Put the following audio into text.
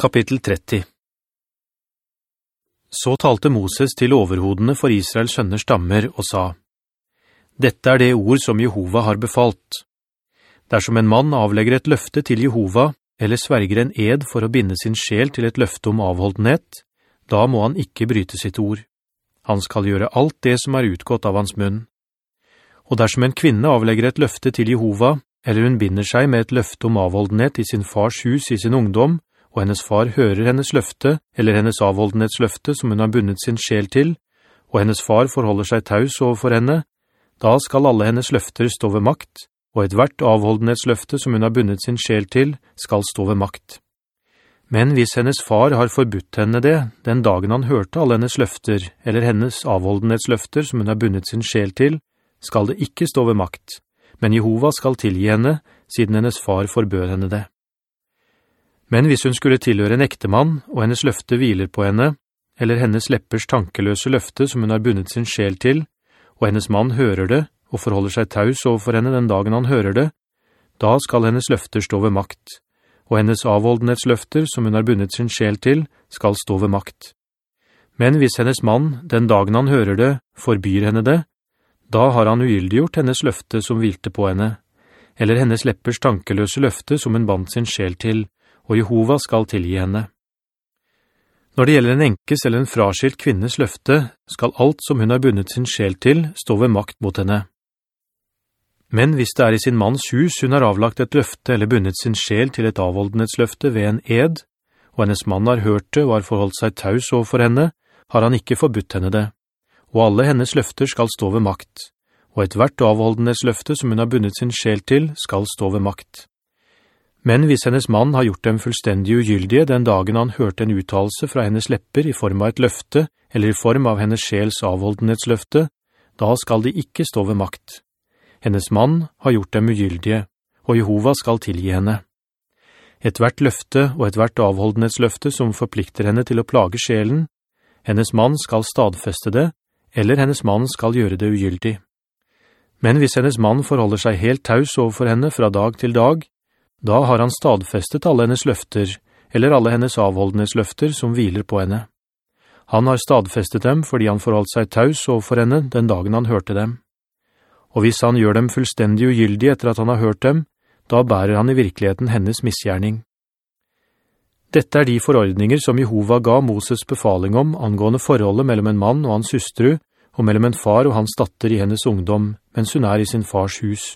Kapittel 30 Så talte Moses til overhodene for Israels sønner stammer og sa, «Dette er det ord som Jehova har befalt. Dersom en mann avlegger et løfte til Jehova, eller sverger en ed for å binde sin sjel til et løfte om avholdenhet, da må han ikke bryte sitt ord. Han skal gjøre alt det som er utgått av hans munn. Og dersom en kvinne avlegger et løfte til Jehova, eller hun binder seg med et løfte om avholdenhet i sin fars hus i sin ungdom, og hennes far hører hennes løfte, eller hennes avholdenhetsløfte som hun har bundet sin sjel til, og hennes far forholder seg taus overfor henne, da skal alle hennes løfter stå ved makt, og et hvert avholdenhetsløfte som hun har bundet sin sjel til, skal stå ved makt. Men hvis hennes far har forbudt henne det, den dagen han hørte alle hennes løfter, eller hennes avholdenhetsløfter som hun har bundet sin sjel til, skal det ikke stå ved makt, men Jehova skal tilgi henne, siden hennes far forbød henne det. Men hvis hun skulle tilhøre en ektemann, og hennes løfte hviler på henne, eller hennes leppers tankeløse løfte som hun har bundet sin sjel til, og hennes mann hører det, og forholder seg taus overfor henne den dagen han hører det, da skal hennes løfter stå ved makt, og hennes avholdenhetsløfter som hun har bundet sin sjel til, skal stå ved makt. Men hvis hennes mann, den dagen han hører det, forbyr henne det, da har han ugyldiggjort hennes løfte som hvilte på henne, eller hennes leppers tankeløse løfte som hun bandt sin sjel til, og Jehova skal tilgi henne. Når det gjelder en enkes eller en fraskilt kvinnes løfte, skal alt som hun har bundet sin sjel til stå ved makt mot henne. Men hvis det er i sin manns hus hun har avlagt et løfte eller bundet sin sjel til et avholdenhetsløfte ved en ed, og hennes mann har hørt det og har forholdt seg taus overfor henne, har han ikke forbudt henne det, og alle hennes løfter skal stå ved makt, og et hvert avholdenhetsløfte som hun har bundet sin sjel til skal stå ved makt. Men hvis hennes mann har gjort dem fullstendig ugyldige den dagen han hørte en uttalelse fra hennes lepper i form av et løfte, eller i form av hennes sjels avholdenhetsløfte, da skal de ikke stå ved makt. Hennes mann har gjort dem ugyldige, og Jehova skal tilgi henne. Et hvert løfte og et hvert avholdenhetsløfte som forplikter henne til å plage sjelen, hennes mann skal stadfeste det, eller hennes mann skal gjøre det ugyldig. Men hvis hennes mann forholder seg helt taus overfor henne fra dag til dag, da har han stadfestet alle hennes løfter, eller alle hennes avholdenes løfter som hviler på henne. Han har stadfestet dem fordi han forholdt seg taus overfor henne den dagen han hørte dem. Og hvis han gjør dem fullstendig ugyldige etter at han har hørt dem, da bærer han i virkeligheten hennes misgjerning. Dette er de forordninger som Jehova ga Moses befaling om angående forholdet mellom en mann og hans hustru, og mellom en far og hans datter i hennes ungdom, mens hun er i sin fars hus.